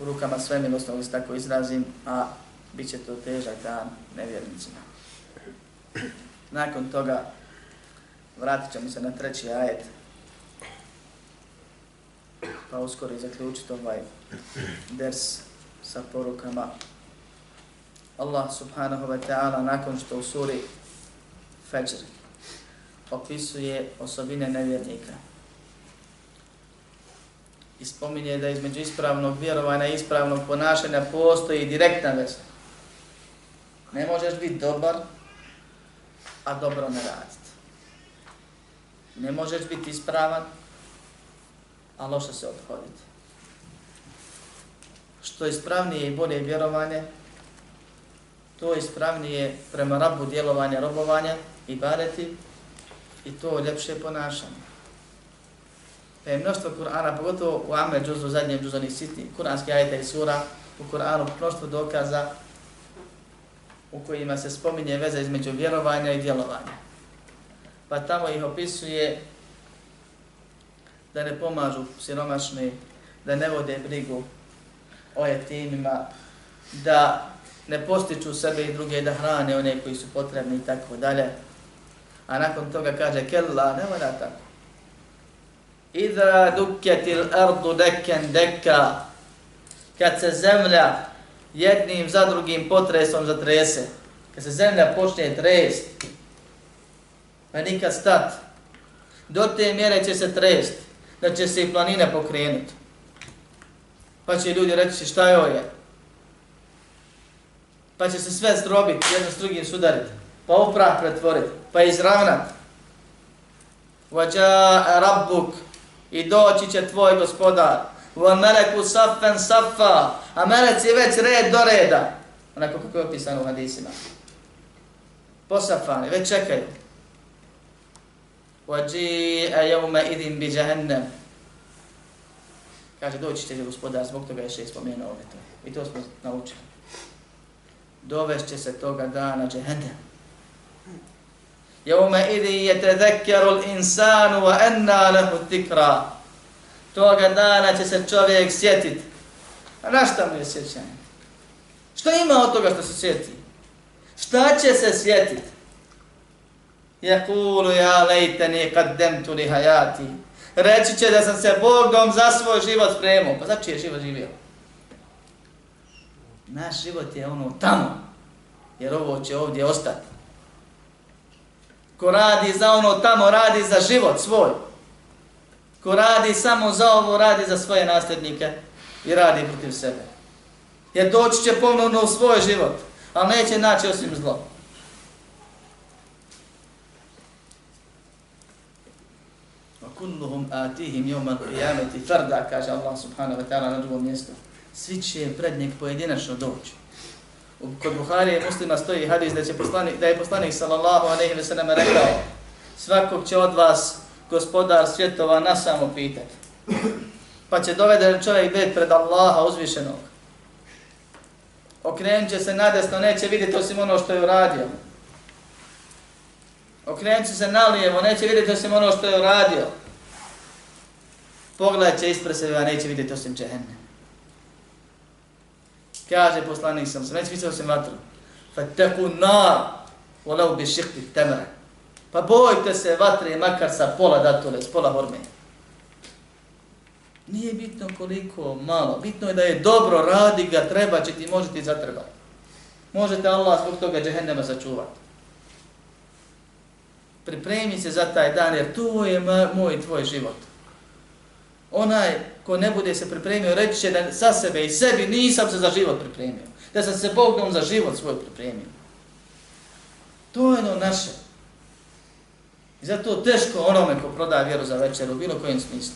u rukama svemilostnog, da tako izrazim, a bit će to težak dan nevjernicima. Nakon toga vratit ćemo se na treći ajet, pa uskoro i zaključiti ovaj ders sa porukama. Allah subhanahu wa ta'ala nakon što u suri Fajr opisuje osobine nevjernika, i spominje da između ispravnog vjerovanja i ispravnog ponašanja postoji direktna veza. Ne možeš biti dobar, a dobro ne raditi. Ne možeš biti ispravan, a loše se odhoditi. Što ispravnije i bolje vjerovanje, to ispravnije prema rabu djelovanja, robovanja i bareti i to ljepše ponašanje Pa je mnoštvo Kur'ana, pogotovo u Ame džuzu, zadnjem džuzu onih sitnih kur'anskih ajeta i sura, u Kur'anu mnoštvo dokaza u kojima se spominje veza između vjerovanja i djelovanja. Pa tamo ih opisuje da ne pomažu siromašni, da ne vode brigu o etimima, da ne postiču sebe i druge da hrane one koji su potrebni i tako dalje. A nakon toga kaže, kella, ne mora tako Iza dukketil ardu deken deka, Kad se zemlja jednim za drugim potresom zatrese. Kad se zemlja počne trest. Pa nikad stat. Do te mjere će se trest. Da će se i planine pokrenuti. Pa će ljudi reći šta je ovo je. Pa će se sve zdrobiti, jedno s drugim sudariti. Pa uprah pretvoriti. Pa izravnati. Vađa rabbuk i doći će tvoj gospodar. Wa meleku saffen saffa, a meleci već red do reda. Onako kako je opisano u hadisima. Posafani, već čekaju. Wađi'a jevme idim bi jahannam. Kaže, doći će gospodar, zbog toga je še spomenuo ove to. I to smo naučili. Dovešće se toga dana džehendem. Jevme idi je tedekjaru l'insanu wa enna lehu tikra. Toga dana će se čovjek sjetiti. A na šta mu je sjećanje? Što ima od toga što se sjeti? Šta će se sjetiti? Jakulu ja lejteni kad demtu li hajati. Reći će da sam se Bogom za svoj život spremao. Pa znači je život živio? Naš život je ono tamo. Jer ovo će ovdje ostati. Ko radi za ono tamo, radi za život svoj. Ko radi samo za ovo, radi za svoje nasljednike i radi protiv sebe. Jer doći će ponovno u svoj život, ali neće naći osim zlo. Kulluhum atihim yawmal qiyamati farda kaže Allah subhanahu wa ta'ala na drugom mjestu svi će pred njeg pojedinačno doći kod Buhari i muslima stoji hadis da, će poslanik, da je poslanik sallallahu alejhi ve sallam rekao svakog će od vas gospodar svjetova na samo pitati. Pa će doveden čovjek bed pred Allaha uzvišenog. Okrenut će se nadesno, neće vidjeti osim ono što je uradio. Okrenut će se nalijevo, neće vidjeti osim ono što je uradio. Pogled će ispred sebe, a neće vidjeti osim džehennem. Kaže poslanik sam, neće vidjeti osim vatru. Fateku nar, volau bi šikti temre. Pa bojte se vatre makar sa pola datule, s pola horme. Nije bitno koliko malo, bitno je da je dobro, radi ga, treba će ti, može ti zatrebati. Možete Allah zbog toga džehennema sačuvati. Pripremi se za taj dan, jer to je moj tvoj život. Onaj ko ne bude se pripremio, reći će da sa sebe i sebi nisam se za život pripremio. Da sam se Bogom za život svoj pripremio. To je ono naše. I zato teško onome ko prodaje vjeru za večer u bilo kojem smislu.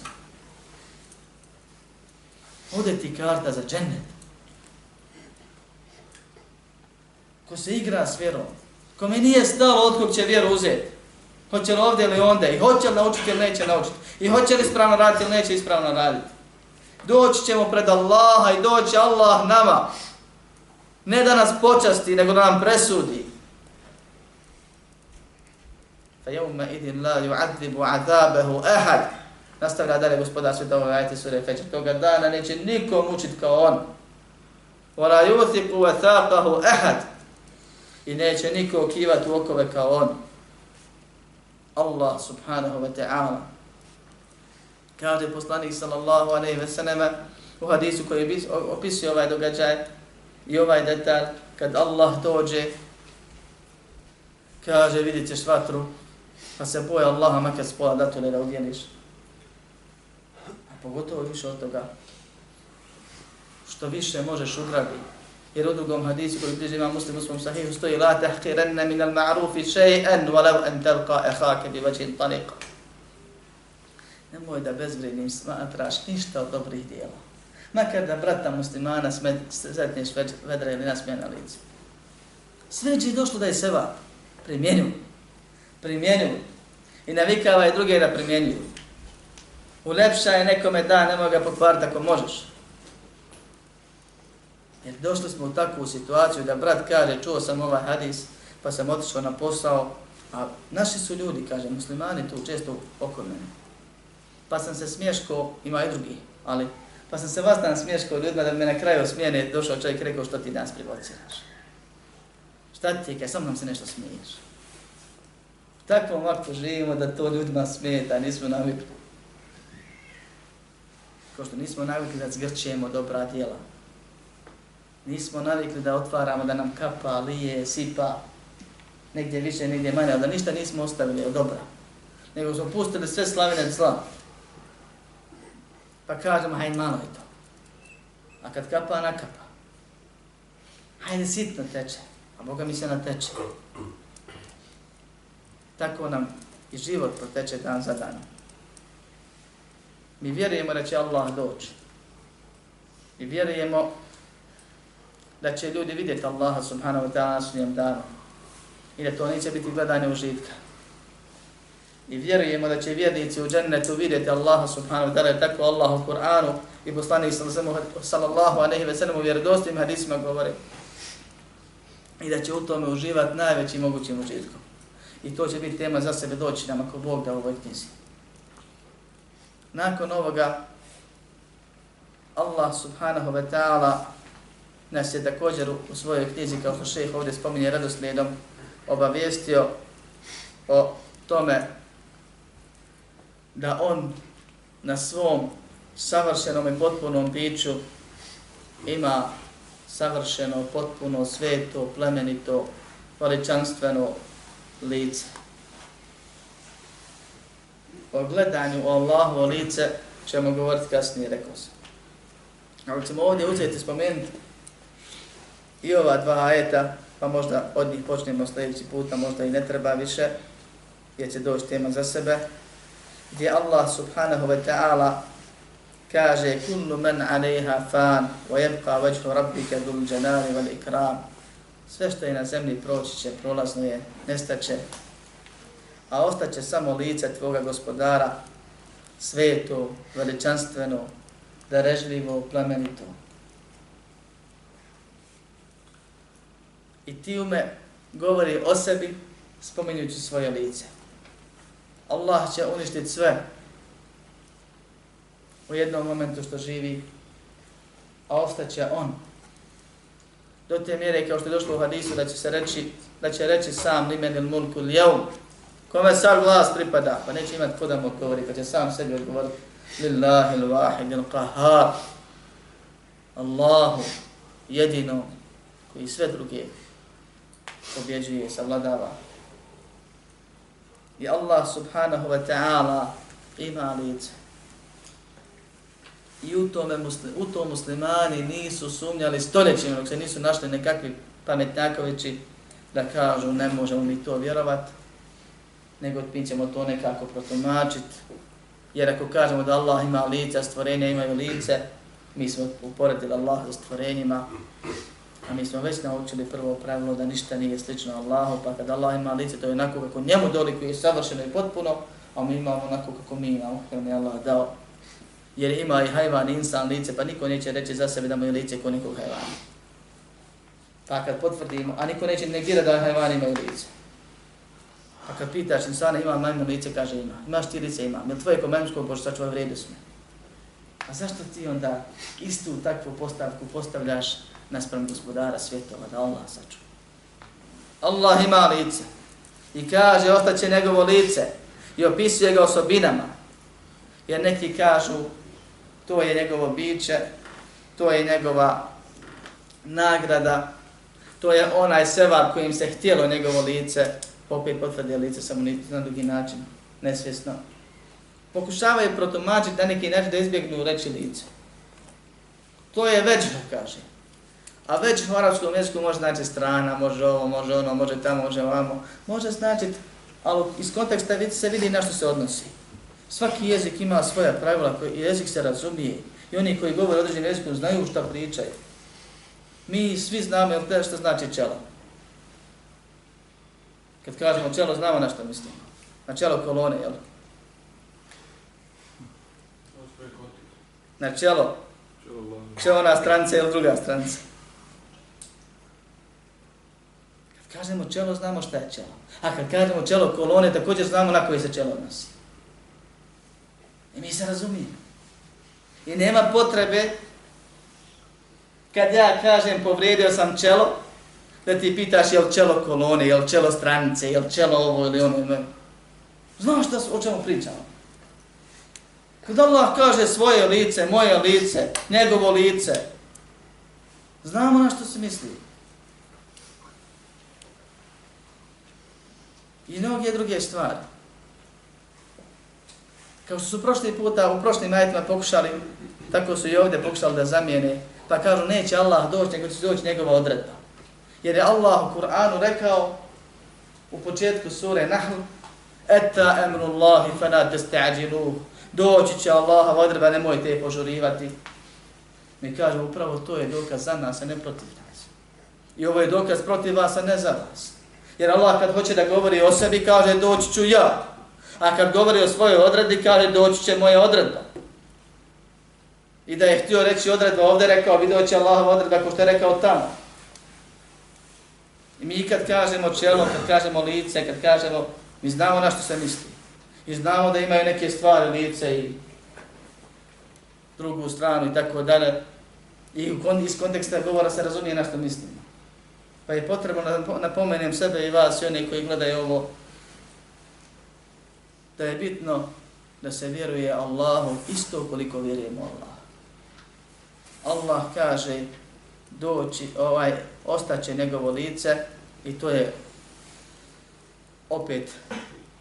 Ode ti karta za džennet. Ko se igra s vjerom. Ko mi nije stalo od kog će vjeru uzeti. Hoće li ovdje ili onda. I hoće li naučiti ili neće naučiti. I hoće li ispravno raditi ili neće ispravno raditi. Doći ćemo pred Allaha i doći Allah nama. Ne da nas počasti, nego da nam presudi. فَيَوْمَ إِذٍ لَا يُعَذِّبُ عَذَابَهُ أَحَدٍ Nastavlja dalje gospodar sve ovo ajte sure Fečer. Toga dana neće niko mučit kao on. وَلَا يُوثِقُ وَثَاقَهُ أَحَدٍ I neće niko kivat u okove kao on. Allah subhanahu wa ta'ala. Kaže poslanik sallallahu alejhi ve selleme u hadisu koji opisuje ovaj događaj i ovaj detalj kad Allah dođe kaže vidit ćeš vatru pa se boje Allaha makar s pola datu da udjeliš. A pogotovo više od toga što više možeš ugrabiti. Jer u drugom hadisu koji bliži ima muslim u svom sahihu stoji La tahkiranna minal ma'rufi še'en walau an telka ehake bi vađin tanika. Nemoj da bezvrednim smatraš ništa od dobrih dijela. Makar da brata muslimana sretneš vedre ili nasmije na licu. Sve je došlo da je seva primjenju Primjenju. I navikava je druge da primjenjuju. Ulepša je nekome da, nemoj ga pokvariti ako možeš. Jer došli smo u takvu situaciju da brat kaže, čuo sam ovaj hadis, pa sam otišao na posao, a naši su ljudi, kaže, muslimani tu često oko mene. Pa sam se smješko, ima i drugi, ali, pa sam se vas dan smješko ljudima da me na kraju smijene došao čovjek rekao što ti danas privociraš. Šta ti je, kaj sam nam se nešto smiješ takvom vaktu živimo da to ljudima smeta, nismo navikli. Kao što nismo navikli da zgrčemo dobra djela. Nismo navikli da otvaramo, da nam kapa, lije, sipa, negdje više, negdje manje, ali da ništa nismo ostavili od dobra. Nego smo pustili sve slavine zla. Pa kažemo, hajde malo je to. A kad kapa, nakapa. Hajde sitno teče, a Boga mi se nateče. Tako nam i život proteče dan za danom. Mi vjerujemo da će Allah doći. Mi vjerujemo da će ljudi vidjeti Allaha subhanahu wa ta'ala na sunnijem danu. I da to neće biti gledanje užitka. I vjerujemo da će vjernici u džennetu vidjeti Allaha subhanahu wa ta'ala, tako Allah u Kur'anu i poslanik sallallahu aleyhi ve sallam u vjerodostim hadisima govori. I da će u tome uživati najvećim mogućim užitkom. I to će biti tema za sebe doći nam ako Bog da u ovoj knjizi. Nakon ovoga, Allah subhanahu wa ta'ala nas je također u svojoj knjizi, kao što šeheh ovdje spominje radoslijedom, obavijestio o tome da on na svom savršenom i potpunom biću ima savršeno, potpuno, sveto, plemenito, veličanstveno lice. O gledanju o Allahu lice ćemo govoriti kasnije, rekao sam. Ali ćemo ovdje uzeti spomenuti i ova dva ajeta, pa možda od njih počnemo sljedeći puta, možda i ne treba više, jer će doći tema za sebe, gdje Allah subhanahu wa ta'ala kaže kullu man alejha fan wa yabqa wajhu rabbika dhul jalali wal ikram. Sve što je na zemlji proći će prolazno je nestaće a ostaće samo lice tvoga gospodara sveto veličanstveno darežljivo plemenito. I ti ume govori o sebi spominjući svoje lice. Allah će uništiti sve u jednom momentu što živi, a ostaće on. Do te mjere, kao što je došlo u hadisu, da će se reći, da će reći sam limen il mulku lijevum, kome sad glas pripada, pa neće imati kod da mu odgovori, pa će sam sebi odgovoriti, lillahi il vahid il qahar, Allahu, jedino, koji sve druge pobjeđuje, savladava. I Allah subhanahu wa ta'ala ima lice. I u, tome muslim, u to muslimani nisu sumnjali stoljećima, dok se nisu našli nekakvi pametnjakovići da kažu ne možemo mi to vjerovat, nego mi ćemo to nekako protumačiti. Jer ako kažemo da Allah ima lice, a stvorenja imaju lice, mi smo uporedili Allah sa stvorenjima, a mi smo već naučili prvo pravilo da ništa nije slično Allahu, pa kad Allah ima lice, to je onako kako njemu dolikuje savršeno i potpuno, a mi imamo onako kako mi imamo, kako mi Allah dao jer ima i hajvan insan lice, pa niko neće reći za sebe da mu je lice ko nikog hajvana. Pa kad potvrdimo, a niko neće negirati da hajvan imaju lice. Pa kad pitaš insana ima majmun lice, kaže ima. Imaš ti lice? ima. Jel tvoje ko majmunsko bože sačuva vredu sme? A zašto ti onda istu takvu postavku postavljaš naspram gospodara svjetova, da Allah sačuva? Allah ima lice. I kaže, ostaće njegovo lice. I opisuje ga osobinama. Jer neki kažu, to je njegovo biće, to je njegova nagrada, to je onaj sevap kojim se htjelo njegovo lice, opet potvrdio lice samo na drugi način, nesvjesno. Pokušavaju protumačiti na neki način da izbjegnu reći lice. To je već, kaže. A već u arabskom jeziku može znači strana, može ovo, može ono, može tamo, može ovamo. Može znači, ali iz konteksta se vidi na što se odnosi. Svaki jezik ima svoja pravila, koji jezik se razumije. I oni koji govore određenim jezikom znaju šta pričaju. Mi svi znamo jel te što znači čelo. Kad kažemo čelo, znamo na što mislimo. Na čelo kolone, jel? Na čelo. Čelo ona stranca ili druga stranca. Kad kažemo čelo, znamo šta je čelo. A kad kažemo čelo kolone, također znamo na koji se čelo odnosi. I mi se razumijemo. I nema potrebe kad ja kažem povrijedio sam čelo, da ti pitaš je li čelo kolone, je li čelo stranice, je li čelo ovo ili ono, ono. Znaš šta o čemu pričamo? Kad Allah kaže svoje lice, moje lice, njegovo lice, znamo na što se misli. I mnoge druge stvari. Kao što su prošli puta u prošlim ajetima pokušali, tako su i ovdje pokušali da zamijene, pa kažu neće Allah doći, nego će doći njegova odredba. Jer je Allah u Kur'anu rekao u početku sure Nahl, Eta emru Allahi fana testa'điluh. Doći će Allaha odredba, nemojte je požurivati. Mi kažemo upravo to je dokaz za nas, a ne protiv nas. I ovo je dokaz protiv vas, a ne za vas. Jer Allah kad hoće da govori o sebi, kaže doći ću ja. A kad govori o svojoj odredbi, kaže doći će moja odredba. I da je htio reći odredba ovdje, rekao bi doći Allahova odredba, ko što je rekao tamo. I mi kad kažemo čelo, kad kažemo lice, kad kažemo, mi znamo na što se misli. I znamo da imaju neke stvari, lice i drugu stranu i tako dalje. I iz konteksta govora se razumije na što mislimo. Pa je potrebno da napomenem sebe i vas i oni koji gledaju ovo, da je bitno da se vjeruje Allahu isto koliko vjerujemo Allah. Allah kaže doći, ovaj, ostaće njegovo lice i to je opet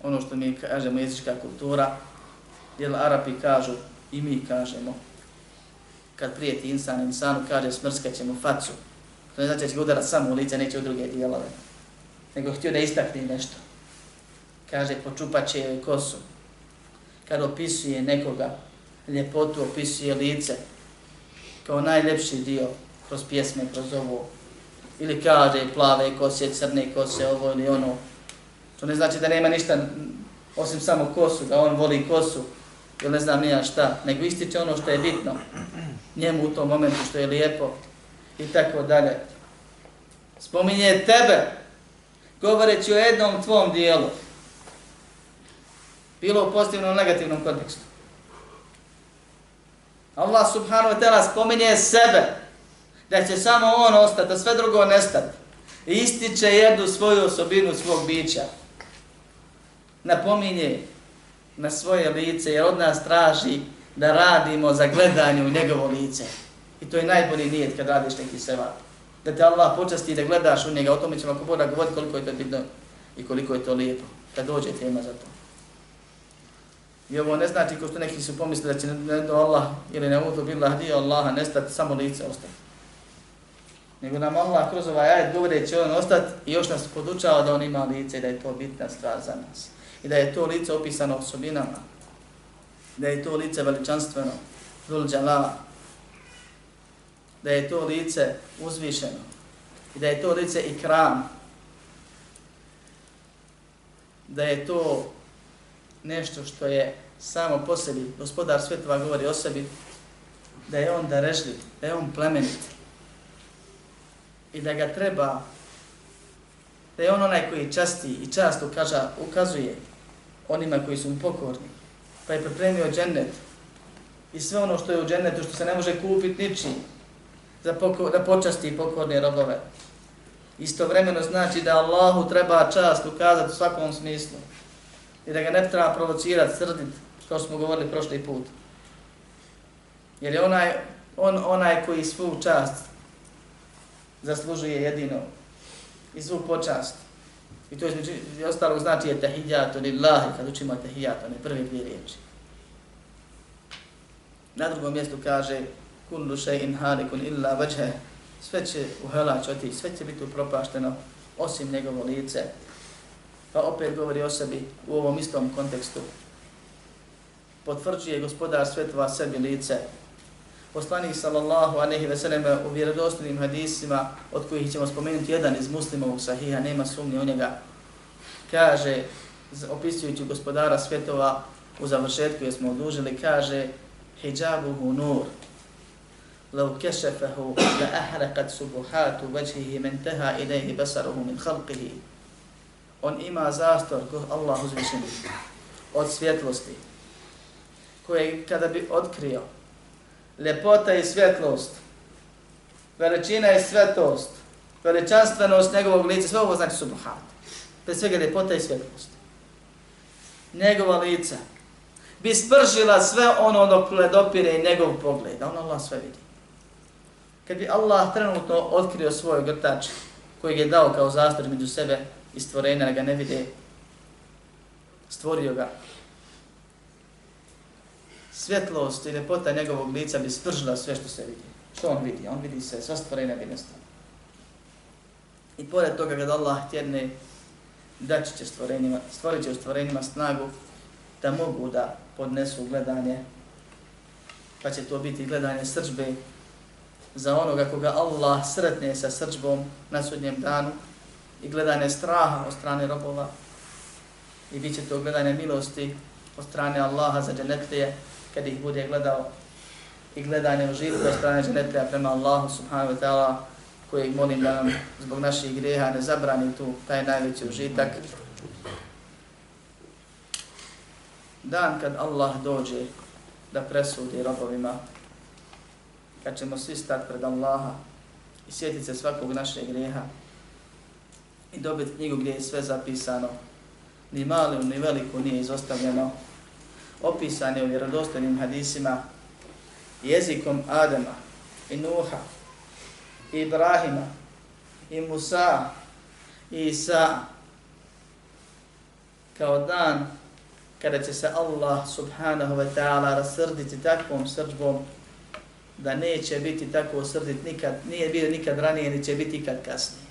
ono što mi kažemo jezička kultura, jer Arapi kažu i mi kažemo, kad prijeti insan, insanu kaže smrskat ćemo facu, to ne znači da će ga udarati samo u lice, neće u druge dijelove, nego htio da istakne nešto. Kaže, počupat će joj kosu. Kad opisuje nekoga, ljepotu opisuje lice, kao najljepši dio kroz pjesme, kroz ovo. Ili kaže plave kose, crne kose, ovo ili ono. To ne znači da nema ništa osim samo kosu, da on voli kosu ili ne znam nija šta, nego ističe ono što je bitno njemu u tom momentu što je lijepo i tako dalje. Spominje tebe, govoreći o jednom tvom dijelu, bilo u pozitivnom ili negativnom kontekstu. Allah subhanahu wa ta'ala spominje sebe, da će samo on ostati, a sve drugo nestati. I ističe jednu svoju osobinu svog bića. Napominje na svoje lice, jer od nas traži da radimo za gledanje u njegovo lice. I to je najbolji nijet kad radiš neki seva. Da te Allah počasti da gledaš u njega, o tome ćemo ako Boga govoriti koliko je to bitno i koliko je to lijepo. Kad dođe tema za to. I ovo ne znači ko što neki su pomislili da će ne Allah ili ne uto bila dio Allaha nestati, samo lice ostati. Nego nam Allah kroz ovaj ajed govore će on ostati i još nas podučava da on ima lice i da je to bitna stvar za nas. I da je to lice opisano osobinama. Da je to lice veličanstveno, dul džalala, Da je to lice uzvišeno. I da je to lice ikram. Da je to nešto što je samo po sebi, gospodar svjetova govori o sebi, da je on darežljiv, da je on plemenit i da ga treba, da je on onaj koji časti i čast ukaža, ukazuje onima koji su mu pokorni, pa je pripremio džennet i sve ono što je u džennetu, što se ne može kupiti ničim, da, poko, da počasti pokorne robove. Istovremeno znači da Allahu treba čast ukazati u svakom smislu i da ga ne treba provocirati, srditi, kao smo govorili prošli put. Jer je onaj, on, onaj koji svu čast zaslužuje jedino i svu počast. I to između ostalo znači je tahijatu lillahi, kad učimo tahijatu, ne dvije riječi. Na drugom mjestu kaže kullu shay'in halikun illa vajhe sve će u helač otići, sve će biti upropašteno osim njegovo lice, pa opet govori o sebi u ovom istom kontekstu. Potvrđuje gospodar svetova sebi lice. Poslanik sallallahu anehi ve sellem u vjerodostojnim hadisima, od kojih ćemo spomenuti jedan iz muslimovog sahiha, nema sumnje u njega, kaže, opisujući gospodara svetova u završetku jer smo odužili, kaže hijabuhu nur, لو كشفه لأحرقت سبحات وجهه من انتهى إليه بصره من خلقه on ima zastor ko Allah uzvišen od svjetlosti koje kada bi otkrio lepota i svjetlost veličina i svetost veličanstvenost njegovog lica sve ovo znači subhat pre svega lepota i svjetlost njegova lica bi spržila sve ono dok dopire njegov pogled. Da on Allah sve vidi. Kad bi Allah trenutno otkrio svoj grtač koji je dao kao zastor među sebe i stvorenja da ga ne vide, stvorio ga. Svjetlost i lepota njegovog lica bi stržila sve što se vidi. Što on vidi? On vidi sve, sva stvorenja bi nestala. I pored toga kad Allah tjedne, daći će stvorenjima, stvorit će u stvorenjima snagu da mogu da podnesu gledanje, pa će to biti gledanje srđbe za onoga koga Allah sretne sa srđbom na sudnjem danu i gledanje straha od strane robova i bit će to gledanje milosti od strane Allaha za dženetlije kad ih bude gledao i gledanje uživka od strane dženetlija prema Allahu subhanahu wa ta'ala kojeg molim da nam zbog naših greha ne zabrani tu taj najveći užitak. Dan kad Allah dođe da presudi robovima, kad ćemo svi stati pred Allaha i sjetiti se svakog našeg greha i dobiti knjigu gdje je sve zapisano, ni malo ni veliko nije izostavljeno, opisane u vjerodostojnim hadisima, jezikom Adama i Nuha, i Ibrahima, i Musa, i Isa, kao dan kada će se Allah subhanahu wa ta'ala rasrditi takvom srđbom da neće biti tako srdit nikad, nije bio nikad ranije, ni će biti ikad kasnije.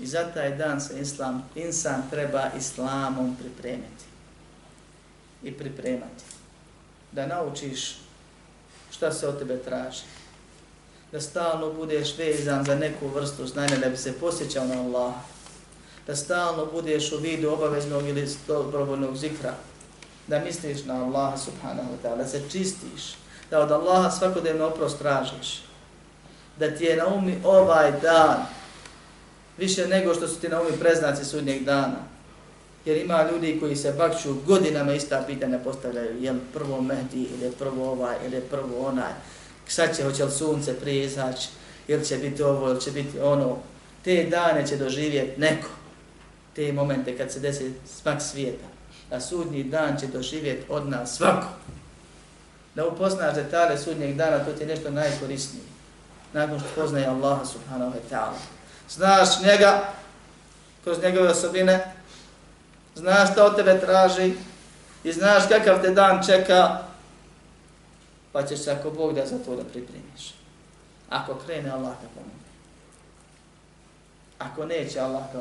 I za taj dan se islam, insan treba islamom pripremiti i pripremati. Da naučiš šta se od tebe traži. Da stalno budeš vezan za neku vrstu znanja da bi se posjećao na Allah. Da stalno budeš u vidu obaveznog ili dobrovoljnog zikra. Da misliš na Allaha subhanahu wa ta'ala. Da se čistiš. Da od Allaha svakodnevno oprost tražiš. Da ti je na umi ovaj dan više nego što su ti na umi preznaci sudnjeg dana Jer ima ljudi koji se bakću godinama ista pitanja postavljaju, je li prvo Mehdi ili prvo ovaj ili prvo onaj, sad će, hoće li sunce prije izaći, ili će biti ovo, ili će biti ono. Te dane će doživjeti neko, te momente kad se desi smak svijeta. A sudnji dan će doživjeti od nas svako. Da upoznaš detalje sudnjeg dana, to ti je nešto najkorisnije. Nakon što poznaje Allaha subhanahu wa ta'ala. Znaš njega, kroz njegove osobine, znaš šta od tebe traži i znaš kakav te dan čeka, pa ćeš se ako Bog da za to da pripremiš. Ako krene, Allah ga pomogne. Ako neće, Allah ga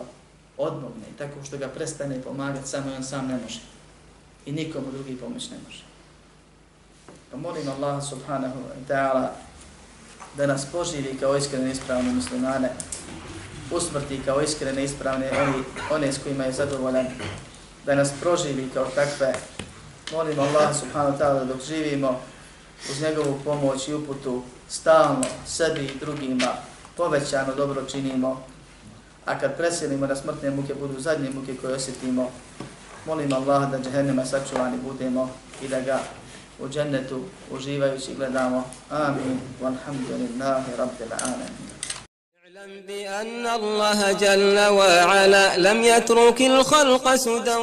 odmogne, tako što ga prestane pomagati, samo on sam ne može. I nikomu drugi pomoć ne može. Pa molim Allah subhanahu wa ta'ala da nas poživi kao iskrene ispravne muslimane, usmrti kao iskrene ispravne oni, one s kojima je zadovoljan, da nas proživi kao takve. Molim Allah subhanahu wa ta'ala dok živimo uz njegovu pomoć i uputu stalno sebi i drugima povećano dobro činimo, a kad preselimo na smrtne muke budu zadnje muke koje osjetimo, molim Allah da džehennema sačuvani budemo i da ga u džennetu uživajući gledamo. Amin. Walhamdulillahi rabbil alamin. اعلم بأن الله جل وعلا لم يترك الخلق سدى